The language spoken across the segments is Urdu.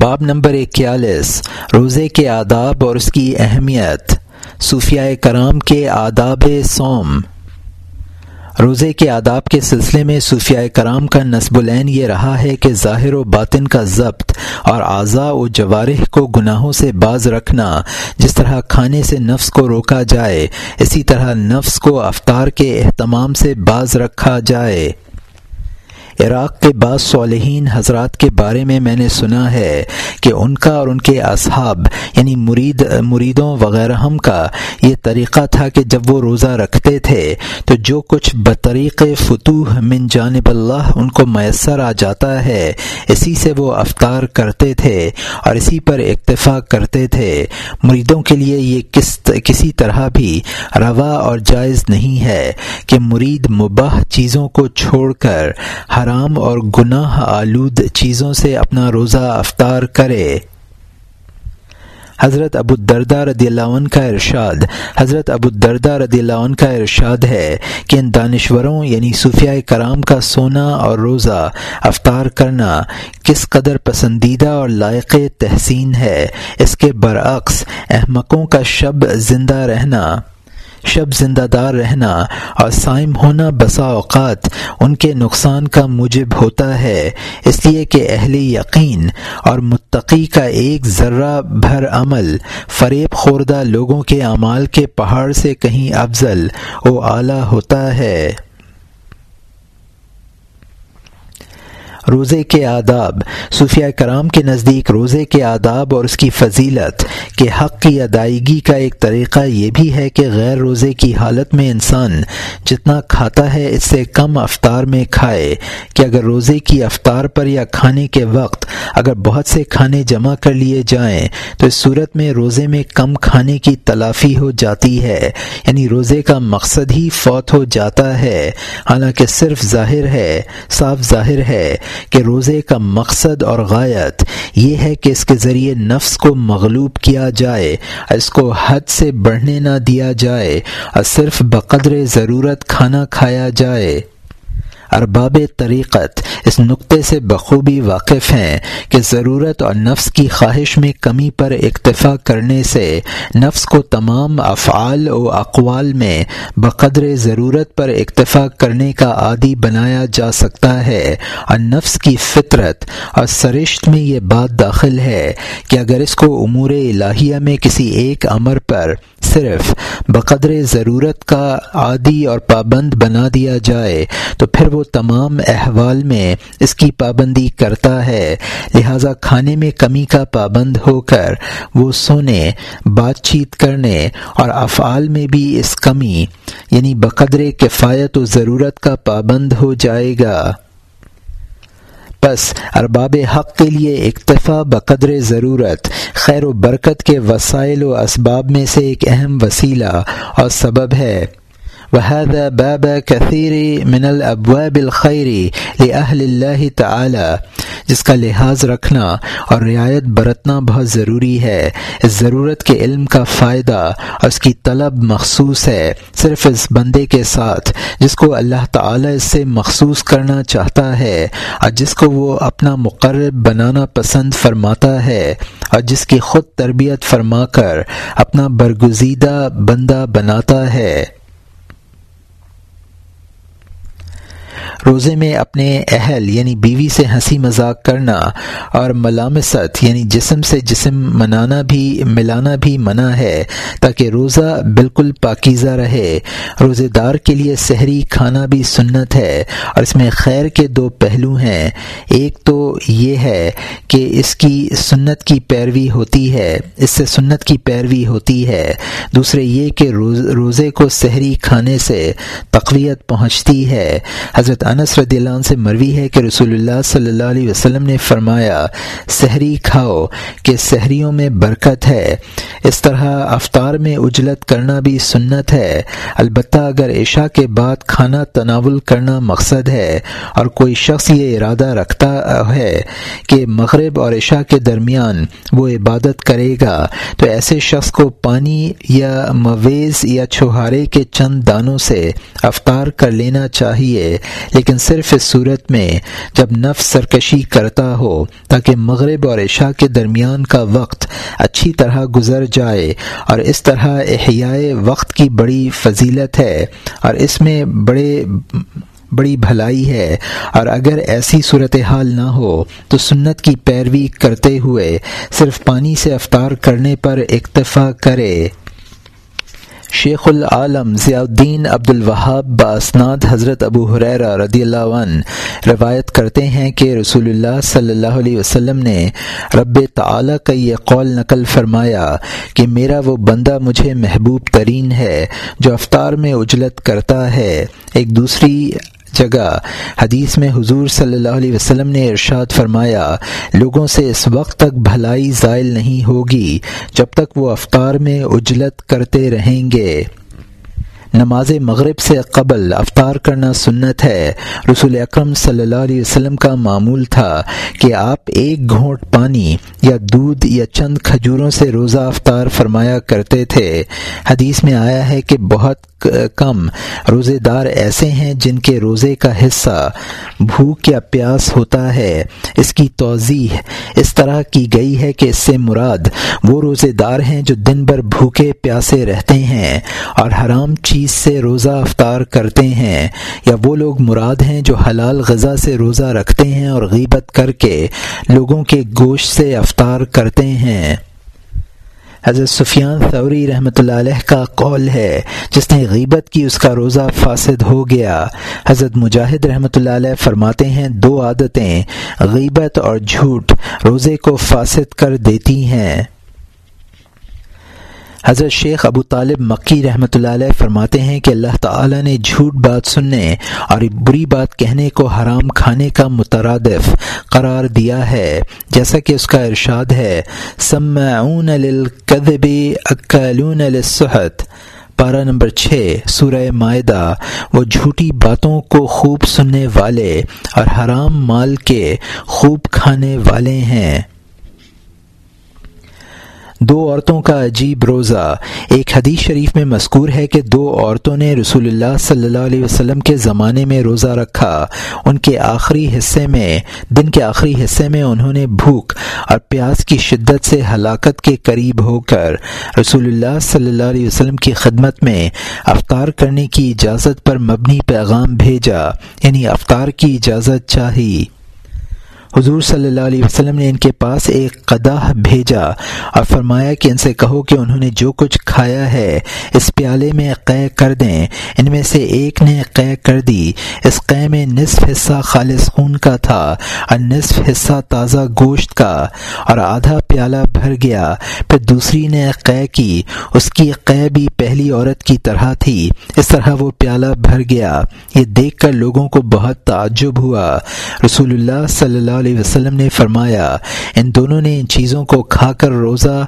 باب نمبر اکیالیس، روزے کے آداب اور اس کی اہمیت صوفیہ کرام کے آداب سوم روزے کے آداب کے سلسلے میں صوفیہ کرام کا نصب العین یہ رہا ہے کہ ظاہر و باطن کا ضبط اور اعضاء و جوارح کو گناہوں سے باز رکھنا، جس طرح کھانے سے نفس کو روکا جائے، اسی طرح نفس کو افطار کے اہتمام سے باز رکھا جائے۔ عراق کے بعض صالحین حضرات کے بارے میں میں نے سنا ہے کہ ان کا اور ان کے اصحاب یعنی مرید، مریدوں وغیرہ ہم کا یہ طریقہ تھا کہ جب وہ روزہ رکھتے تھے تو جو کچھ بطریق فتوح من جانب اللہ ان کو میسر آ جاتا ہے، اسی سے وہ افطار کرتے تھے اور اسی پر اکتفا کرتے تھے۔ مریدوں کے لیے یہ کس کسی طرح بھی روا اور جائز نہیں ہے کہ مرید مباح چیزوں کو چھوڑ کر حرام اور گناہ آلود چیزوں سے اپنا روزہ افطار کرے۔ حضرت ابو الدردہ رضی اللہ عنہ کا ارشاد۔ حضرت ابو الدردہ رضی اللہ عنہ کا ارشاد ہے کہ ان دانشوروں یعنی صوفیہ کرام کا سونا اور روزہ افطار کرنا کس قدر پسندیدہ اور لائق تحسین ہے۔ اس کے برعکس احمقوں کا شب زندہ رہنا۔ شب زندہ دار رہنا اور سائم ہونا بسا اوقات ان کے نقصان کا موجب ہوتا ہے۔ اس لیے کہ اہل یقین اور متقی کا ایک ذرہ بھر عمل فریب خوردہ لوگوں کے اعمال کے پہاڑ سے کہیں افضل و اعلیٰ ہوتا ہے۔ روزے کے آداب۔ صوفیہ کرام کے نزدیک روزے کے آداب اور اس کی فضیلت کے حق کی ادائیگی کا ایک طریقہ یہ بھی ہے کہ غیر روزے کی حالت میں انسان جتنا کھاتا ہے اس سے کم افطار میں کھائے کہ اگر روزے کی افطار پر یا کھانے کے وقت اگر بہت سے کھانے جمع کر لیے جائیں تو اس صورت میں روزے میں کم کھانے کی تلافی ہو جاتی ہے یعنی روزے کا مقصد ہی فوت ہو جاتا ہے۔ حالانکہ صرف ظاہر ہے، صاف ظاہر ہے کہ روزے کا مقصد اور غایت یہ ہے کہ اس کے ذریعے نفس کو مغلوب کیا جائے، اس کو حد سے بڑھنے نہ دیا جائے اور صرف بقدر ضرورت کھانا کھایا جائے۔ ارباب طریقت اس نقطے سے بخوبی واقف ہیں کہ ضرورت اور نفس کی خواہش میں کمی پر اکتفا کرنے سے نفس کو تمام افعال و اقوال میں بقدر ضرورت پر اکتفا کرنے کا عادی بنایا جا سکتا ہے اور نفس کی فطرت اور سرشت میں یہ بات داخل ہے کہ اگر اس کو امور الہیہ میں کسی ایک امر پر صرف بقدر ضرورت کا عادی اور پابند بنا دیا جائے تو پھر وہ تمام احوال میں اس کی پابندی کرتا ہے۔ لہذا کھانے میں کمی کا پابند ہو کر وہ سونے، بات چیت کرنے اور افعال میں بھی اس کمی یعنی بقدر کفایت و ضرورت کا پابند ہو جائے گا۔ بس ارباب حق کے لیے اکتفا بقدر ضرورت، خیر و برکت کے وسائل و اسباب میں سے ایک اہم وسیلہ اور سبب ہے۔ وهذا باب كثير من الابواب الخير لاهل الله تعالى، جس کا لحاظ رکھنا اور رعایت برتنا بہت ضروری ہے۔ اس ضرورت کے علم کا فائدہ اور اس کی طلب مخصوص ہے، صرف اس بندے کے ساتھ جس کو اللہ تعالی اس سے مخصوص کرنا چاہتا ہے اور جس کو وہ اپنا مقرر بنانا پسند فرماتا ہے اور جس کی خود تربیت فرما کر اپنا برگزیدہ بندہ بناتا ہے۔ روزے میں اپنے اہل یعنی بیوی سے ہنسی مذاق کرنا اور ملامست یعنی جسم سے جسم منانا بھی، ملانا بھی منع ہے تاکہ روزہ بالکل پاکیزہ رہے۔ روزے دار کے لیے سحری کھانا بھی سنت ہے اور اس میں خیر کے دو پہلو ہیں۔ ایک تو یہ ہے کہ اس کی سنت کی پیروی ہوتی ہے، اس سے سنت کی پیروی ہوتی ہے۔ دوسرے یہ کہ روزے کو سحری کھانے سے تقویت پہنچتی ہے۔ حضرت انس رضی اللہ عنہ سے مروی ہے کہ رسول اللہ صلی اللہ علیہ وسلم نے فرمایا، سحری کھاؤ کہ سحریوں میں برکت ہے۔ اس طرح افطار میں اجلت کرنا بھی سنت ہے۔ البتہ اگر عشاء کے بعد کھانا تناول کرنا مقصد ہے اور کوئی شخص یہ ارادہ رکھتا ہے کہ مغرب اور عشاء کے درمیان وہ عبادت کرے گا، تو ایسے شخص کو پانی یا مویز یا چھہارے کے چند دانوں سے افطار کر لینا چاہیے۔ لیکن صرف اس صورت میں جب نفس سرکشی کرتا ہو تاکہ مغرب اور عشاء کے درمیان کا وقت اچھی طرح گزر جائے اور اس طرح احیاء وقت کی بڑی فضیلت ہے اور اس میں بڑے بڑی بھلائی ہے اور اگر ایسی صورتحال نہ ہو تو سنت کی پیروی کرتے ہوئے صرف پانی سے افطار کرنے پر اکتفا کرے۔ شیخ العالم ضیاء الدین عبد الوہاب باسناد حضرت ابو حریرہ رضی اللہ عنہ روایت کرتے ہیں کہ رسول اللہ صلی اللہ علیہ وسلم نے رب تعالی کا یہ قول نقل فرمایا کہ میرا وہ بندہ مجھے محبوب ترین ہے جو افطار میں اجلت کرتا ہے، ایک دوسری جگہ۔ حدیث میں حضور صلی اللہ علیہ وسلم نے ارشاد فرمایا، لوگوں سے اس وقت تک بھلائی زائل نہیں ہوگی جب تک وہ افطار میں اجلت کرتے رہیں گے۔ نماز مغرب سے قبل افطار کرنا سنت ہے۔ رسول اکرم صلی اللہ علیہ وسلم کا معمول تھا کہ آپ ایک گھونٹ پانی یا دودھ یا چند کھجوروں سے روزہ افطار فرمایا کرتے تھے۔ حدیث میں آیا ہے کہ بہت کم روزے دار ایسے ہیں جن کے روزے کا حصہ بھوک یا پیاس ہوتا ہے۔ اس کی توضیح اس طرح کی گئی ہے کہ اس سے مراد وہ روزے دار ہیں جو دن بھر بھوکے پیاسے رہتے ہیں اور حرام چیز سے روزہ افطار کرتے ہیں یا وہ لوگ مراد ہیں جو حلال غذا سے روزہ رکھتے ہیں اور غیبت کر کے لوگوں کے گوشت سے افطار کرتے ہیں۔ حضرت سفیان ثوری رحمۃ اللہ علیہ کا قول ہے، جس نے غیبت کی اس کا روزہ فاسد ہو گیا۔ حضرت مجاہد رحمۃ اللہ علیہ فرماتے ہیں، دو عادتیں، غیبت اور جھوٹ، روزے کو فاسد کر دیتی ہیں۔ حضرت شیخ ابو طالب مکی رحمۃ اللہ علیہ فرماتے ہیں کہ اللہ تعالی نے جھوٹ بات سننے اور بری بات کہنے کو حرام کھانے کا مترادف قرار دیا ہے۔ جیسا کہ اس کا ارشاد ہے، سمعون للکذب اکلون للسحت۔ پارہ نمبر چھ، سورہ معدہ وہ جھوٹی باتوں کو خوب سننے والے اور حرام مال کے خوب کھانے والے ہیں۔ دو عورتوں کا عجیب روزہ۔ ایک حدیث شریف میں مذکور ہے کہ دو عورتوں نے رسول اللہ صلی اللہ علیہ وسلم کے زمانے میں روزہ رکھا۔ ان کے آخری حصے میں، دن کے آخری حصے میں انہوں نے بھوک اور پیاس کی شدت سے ہلاکت کے قریب ہو کر رسول اللہ صلی اللہ علیہ وسلم کی خدمت میں افطار کرنے کی اجازت پر مبنی پیغام بھیجا یعنی افطار کی اجازت چاہی۔ حضور صلی اللہ علیہ وسلم نے ان کے پاس ایک قدح بھیجا اور فرمایا کہ ان سے کہو کہ انہوں نے جو کچھ کھایا ہے، اس پیالے میں قے کر دیں۔ ان میں سے ایک نے قے کر دی۔ اس قے میں نصف حصہ خالص خون کا تھا اور نصف حصہ تازہ گوشت کا۔ اور آدھا پیالہ بھر گیا، پھر دوسری نے قے کی۔ اس کی قے بھی پہلی عورت کی طرح تھی۔ اس طرح وہ پیالہ بھر گیا۔ یہ دیکھ کر لوگوں کو بہت تعجب ہوا۔ رسول اللہ صلی اللہ علیہ وسلم نے فرمایا، ان دونوں نے ان چیزوں کو کھا کر روزہ،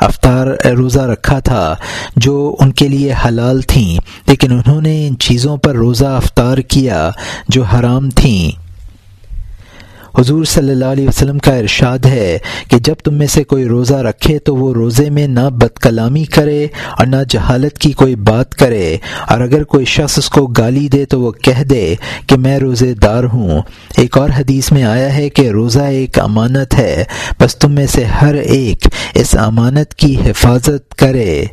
افطار روزہ رکھا تھا جو ان کے لیے حلال تھیں، لیکن انہوں نے ان چیزوں پر روزہ افطار کیا جو حرام تھیں۔ حضور صلی اللہ علیہ وسلم کا ارشاد ہے کہ جب تم میں سے کوئی روزہ رکھے تو وہ روزے میں نہ بد کلامی کرے اور نہ جہالت کی کوئی بات کرے اور اگر کوئی شخص اس کو گالی دے تو وہ کہہ دے کہ میں روزے دار ہوں۔ ایک اور حدیث میں آیا ہے کہ روزہ ایک امانت ہے، بس تم میں سے ہر ایک اس امانت کی حفاظت کرے۔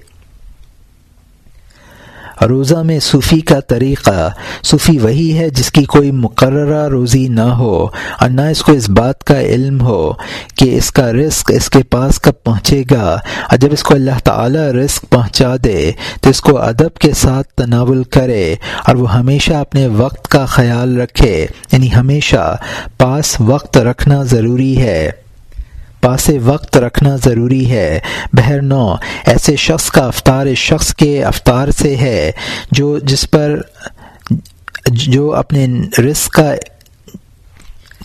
روزہ میں صوفی کا طریقہ، صوفی وہی ہے جس کی کوئی مقررہ روزی نہ ہو اور نہ اس کو اس بات کا علم ہو کہ اس کا رزق اس کے پاس کب پہنچے گا اور جب اس کو اللہ تعالی رزق پہنچا دے تو اس کو ادب کے ساتھ تناول کرے اور وہ ہمیشہ اپنے وقت کا خیال رکھے یعنی ہمیشہ پاس وقت رکھنا ضروری ہے۔ پاس وقت رکھنا ضروری ہے۔ بہر نو، ایسے شخص کا افطار اس شخص کے افطار سے ہے جو جس پر، جو اپنے رزق کا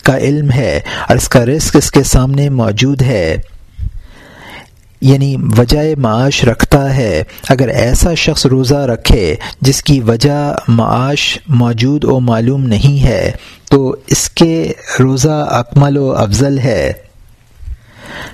کا علم ہے اور اس کا رزق اس کے سامنے موجود ہے۔ یعنی وجہ معاش رکھتا ہے۔ اگر ایسا شخص روزہ رکھے جس کی وجہ معاش موجود و معلوم نہیں ہے، تو اس کے روزہ اکمل و افضل ہے۔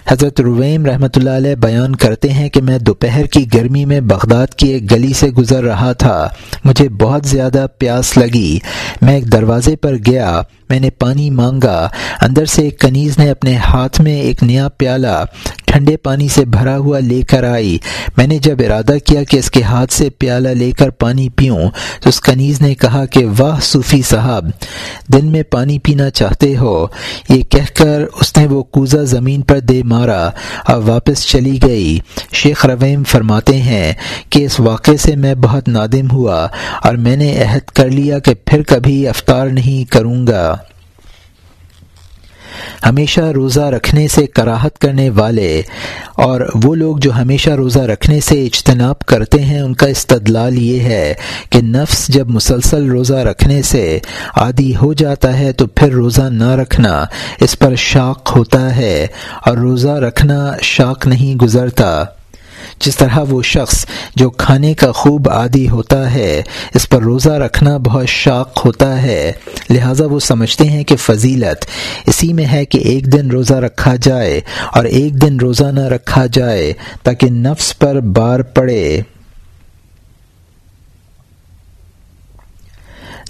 حضرت رویم رحمۃ اللہ علیہ بیان کرتے ہیں کہ میں دوپہر کی گرمی میں بغداد کی ایک گلی سے گزر رہا تھا۔ مجھے بہت زیادہ پیاس لگی۔ میں ایک دروازے پر گیا۔ میں نے پانی مانگا۔ اندر سے ایک کنیز نے اپنے ہاتھ میں ایک نیا پیالہ ٹھنڈے پانی سے بھرا ہوا لے کر آئی۔ میں نے جب ارادہ کیا کہ اس کے ہاتھ سے پیالہ لے کر پانی پیوں تو اس کنیز نے کہا کہ واہ صوفی صاحب دن میں پانی پینا چاہتے ہو۔ یہ کہہ کر اس نے وہ کوزہ زمین پر دے مارا۔ اور واپس چلی گئی۔ شیخ رویم فرماتے ہیں کہ اس واقعے سے میں بہت نادم ہوا اور میں نے عہد کر لیا کہ پھر کبھی افطار نہیں کروں گا۔ ہمیشہ روزہ رکھنے سے کراہت کرنے والے اور وہ لوگ جو ہمیشہ روزہ رکھنے سے اجتناب کرتے ہیں، ان کا استدلال یہ ہے کہ نفس جب مسلسل روزہ رکھنے سے عادی ہو جاتا ہے تو پھر روزہ نہ رکھنا اس پر شاق ہوتا ہے اور روزہ رکھنا شاق نہیں گزرتا۔ جس طرح وہ شخص جو کھانے کا خوب عادی ہوتا ہے، اس پر روزہ رکھنا بہت شاق ہوتا ہے۔ لہٰذا وہ سمجھتے ہیں کہ فضیلت اسی میں ہے کہ ایک دن روزہ رکھا جائے اور ایک دن روزہ نہ رکھا جائے تاکہ نفس پر بار پڑے۔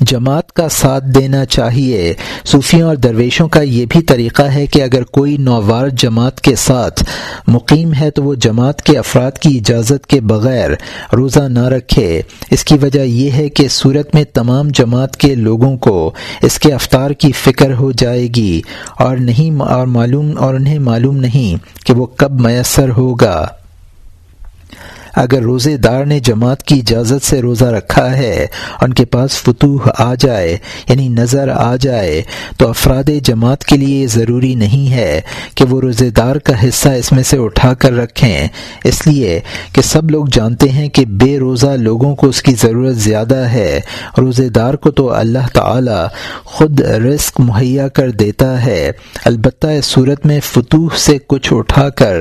جماعت کا ساتھ دینا چاہیے۔ صوفیوں اور درویشوں کا یہ بھی طریقہ ہے کہ اگر کوئی نووار جماعت کے ساتھ مقیم ہے تو وہ جماعت کے افراد کی اجازت کے بغیر روزہ نہ رکھے۔ اس کی وجہ یہ ہے کہ صورت میں تمام جماعت کے لوگوں کو اس کے افطار کی فکر ہو جائے گی اور نہیں اور معلوم اور انہیں معلوم نہیں کہ وہ کب میسر ہوگا۔ اگر روزے دار نے جماعت کی اجازت سے روزہ رکھا ہے، ان کے پاس فتوح آ جائے یعنی نظر آ جائے، تو افراد جماعت کے لیے ضروری نہیں ہے کہ وہ روزے دار کا حصہ اس میں سے اٹھا کر رکھیں۔ اس لیے کہ سب لوگ جانتے ہیں کہ بے روزہ لوگوں کو اس کی ضرورت زیادہ ہے۔ روزے دار کو تو اللہ تعالی خود رزق مہیا کر دیتا ہے۔ البتہ اس صورت میں فتوح سے کچھ اٹھا کر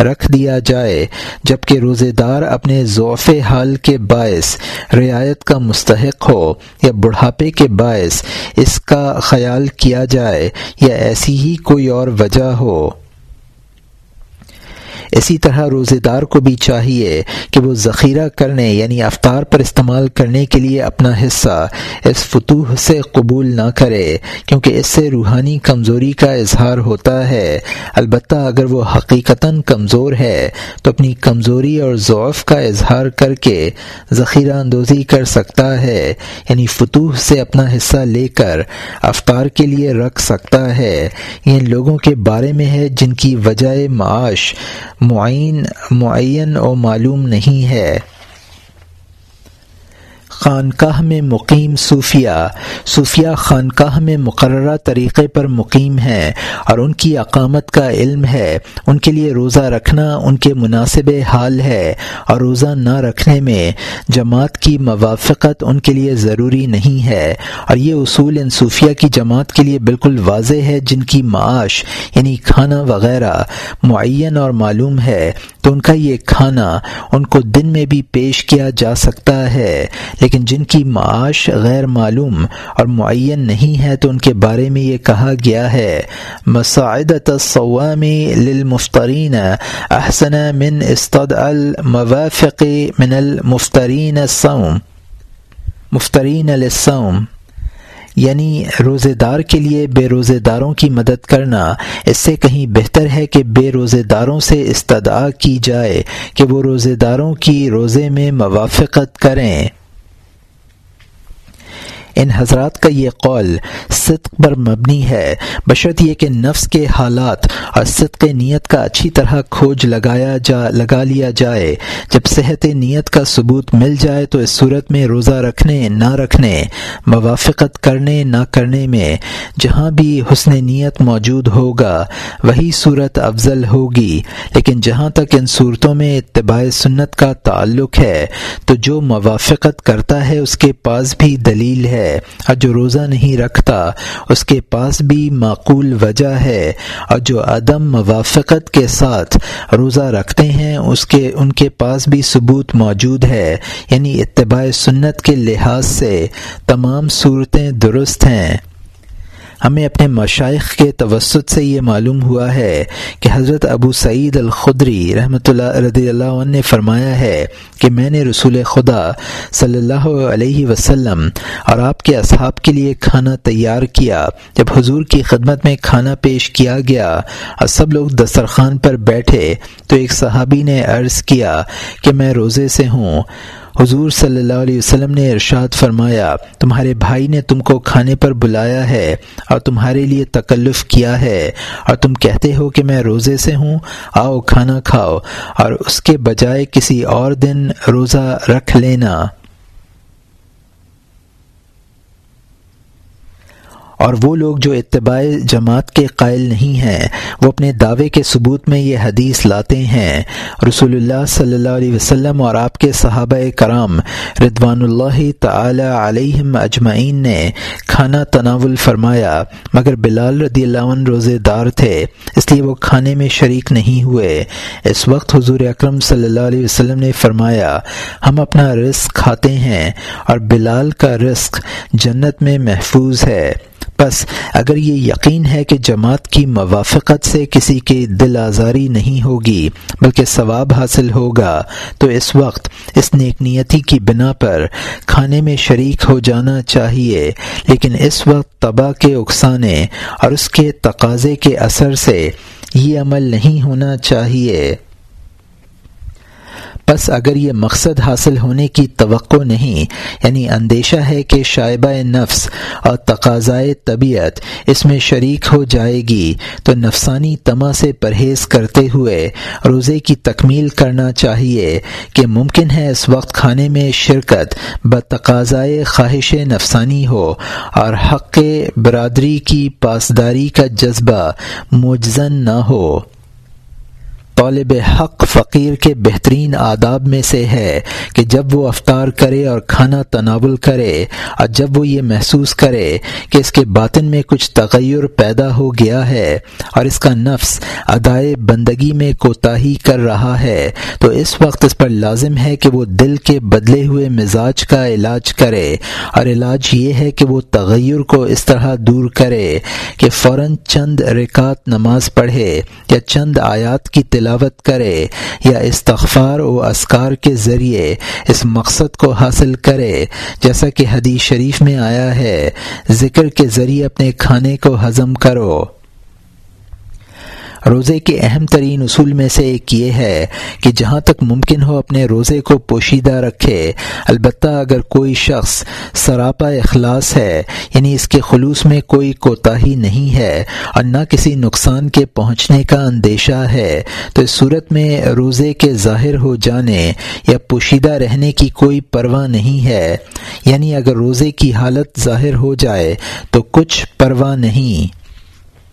رکھ دیا جائے، جبکہ روزے دار اپنے ضعف حال کے باعث رعایت کا مستحق ہو یا بڑھاپے کے باعث اس کا خیال کیا جائے یا ایسی ہی کوئی اور وجہ ہو اسی طرح روزے دار کو بھی چاہیے کہ وہ ذخیرہ کرنے یعنی افطار پر استعمال کرنے کے لیے اپنا حصہ اس فتوح سے قبول نہ کرے، کیونکہ اس سے روحانی کمزوری کا اظہار ہوتا ہے۔ البتہ اگر وہ حقیقتاً کمزور ہے، تو اپنی کمزوری اور ضعف کا اظہار کر کے ذخیرہ اندوزی کر سکتا ہے یعنی فتوح سے اپنا حصہ لے کر افطار کے لیے رکھ سکتا ہے۔ ان لوگوں کے بارے میں ہے جن کی وجہ معاش معین معین و معلوم نہیں ہے۔ خانقاہ میں مقیم صوفیہ صوفیہ خانقاہ میں مقررہ طریقے پر مقیم ہیں اور ان کی اقامت کا علم ہے۔ ان کے لیے روزہ رکھنا ان کے مناسب حال ہے اور روزہ نہ رکھنے میں جماعت کی موافقت ان کے لیے ضروری نہیں ہے۔ اور یہ اصول ان صوفیہ کی جماعت کے لیے بالکل واضح ہے جن کی معاش یعنی کھانا وغیرہ، معین اور معلوم ہے۔ تو ان کا یہ کھانا ان کو دن میں بھی پیش کیا جا سکتا ہے، لیکن جن کی معاش غیر معلوم اور معین نہیں ہے تو ان کے بارے میں یہ کہا گیا ہے مساعدت الصوام للمفترین احسن من استد الموافق من المفترین الصوم مفترین الصوم یعنی روزے دار کے لیے بے روزے داروں کی مدد کرنا، اس سے کہیں بہتر ہے کہ بے روزے داروں سے استدعا کی جائے کہ وہ روزے داروں کی روزے میں موافقت کریں۔ ان حضرات کا یہ قول صدق پر مبنی ہے۔ بشرط یہ کہ نفس کے حالات اور صدق نیت کا اچھی طرح کھوج لگایا جا، لگا لیا جائے۔ جب صحت نیت کا ثبوت مل جائے تو اس صورت میں روزہ رکھنے، نہ رکھنے، موافقت کرنے، نہ کرنے میں جہاں بھی حسن نیت موجود ہوگا، وہی صورت افضل ہوگی۔ لیکن جہاں تک ان صورتوں میں اتباع سنت کا تعلق ہے، تو جو موافقت کرتا ہے اس کے پاس بھی دلیل ہے۔ ہے اور جو روزہ نہیں رکھتا، اس کے پاس بھی معقول وجہ ہے اور جو عدم موافقت کے ساتھ روزہ رکھتے ہیں، اس کے، ان کے پاس بھی ثبوت موجود ہے۔ یعنی اتباع سنت کے لحاظ سے تمام صورتیں درست ہیں۔ ہمیں اپنے مشائق کے توسط سے یہ معلوم ہوا ہے کہ حضرت ابو سعید الخدری رحمۃ اللہ رضی اللہ عنہ نے فرمایا ہے کہ میں نے رسول خدا صلی اللہ علیہ وسلم اور آپ کے اصحاب کے لیے کھانا تیار کیا۔ جب حضور کی خدمت میں کھانا پیش کیا گیا اور سب لوگ دسترخوان پر بیٹھے تو ایک صحابی نے عرض کیا کہ میں روزے سے ہوں۔ حضور صلی اللہ علیہ وسلم نے ارشاد فرمایا، تمہارے بھائی نے تم کو کھانے پر بلایا ہے اور تمہارے لیے تکلف کیا ہے اور تم کہتے ہو کہ میں روزے سے ہوں، آؤ کھانا کھاؤ اور اس کے بجائے کسی اور دن روزہ رکھ لینا۔ اور وہ لوگ جو اتباع جماعت کے قائل نہیں ہیں، وہ اپنے دعوے کے ثبوت میں یہ حدیث لاتے ہیں۔ رسول اللہ صلی اللہ علیہ وسلم اور آپ کے صحابہ کرام ردوان اللہ تعالی علیہم اجمعین نے کھانا تناول فرمایا، مگر بلال رضی اللہ عنہ روزے دار تھے، اس لیے وہ کھانے میں شریک نہیں ہوئے۔ اس وقت حضور اکرم صلی اللہ علیہ وسلم نے فرمایا، ہم اپنا رزق کھاتے ہیں اور بلال کا رزق جنت میں محفوظ ہے۔ بس اگر یہ یقین ہے کہ جماعت کی موافقت سے کسی کی دل آزاری نہیں ہوگی، بلکہ ثواب حاصل ہوگا، تو اس وقت اس نیک نیتی کی بنا پر کھانے میں شریک ہو جانا چاہیے، لیکن اس وقت تباہ کے اکسانے اور اس کے تقاضے کے اثر سے یہ عمل نہیں ہونا چاہیے۔ بس اگر یہ مقصد حاصل ہونے کی توقع نہیں یعنی اندیشہ ہے کہ شائبہ نفس اور تقاضائے طبیعت اس میں شریک ہو جائے گی، تو نفسانی تما سے پرہیز کرتے ہوئے روزے کی تکمیل کرنا چاہیے کہ ممکن ہے اس وقت کھانے میں شرکت بتقاضائے خواہش نفسانی ہو اور حق برادری کی پاسداری کا جذبہ مجزن نہ ہو۔ طالب حق فقیر کے بہترین آداب میں سے ہے کہ جب وہ افطار کرے اور کھانا تناول کرے، اور جب وہ یہ محسوس کرے کہ اس کے باطن میں کچھ تغیر پیدا ہو گیا ہے اور اس کا نفس ادائے بندگی میں کوتاہی کر رہا ہے، تو اس وقت اس پر لازم ہے کہ وہ دل کے بدلے ہوئے مزاج کا علاج کرے۔ اور علاج یہ ہے کہ وہ تغیر کو اس طرح دور کرے کہ فوراً چند رکعت نماز پڑھے یا چند آیات کی تلاوت تلاوت کرے یا استغفار و اسکار کے ذریعے اس مقصد کو حاصل کرے، جیسا کہ حدیث شریف میں آیا ہے، ذکر کے ذریعے اپنے کھانے کو ہضم کرو۔ روزے کے اہم ترین اصول میں سے ایک یہ ہے کہ جہاں تک ممکن ہو اپنے روزے کو پوشیدہ رکھے۔ البتہ اگر کوئی شخص سراپا اخلاص ہے یعنی اس کے خلوص میں کوئی کوتاہی نہیں ہے اور نہ کسی نقصان کے پہنچنے کا اندیشہ ہے، تو اس صورت میں روزے کے ظاہر ہو جانے یا پوشیدہ رہنے کی کوئی پرواہ نہیں ہے۔ یعنی اگر روزے کی حالت ظاہر ہو جائے تو کچھ پرواہ نہیں۔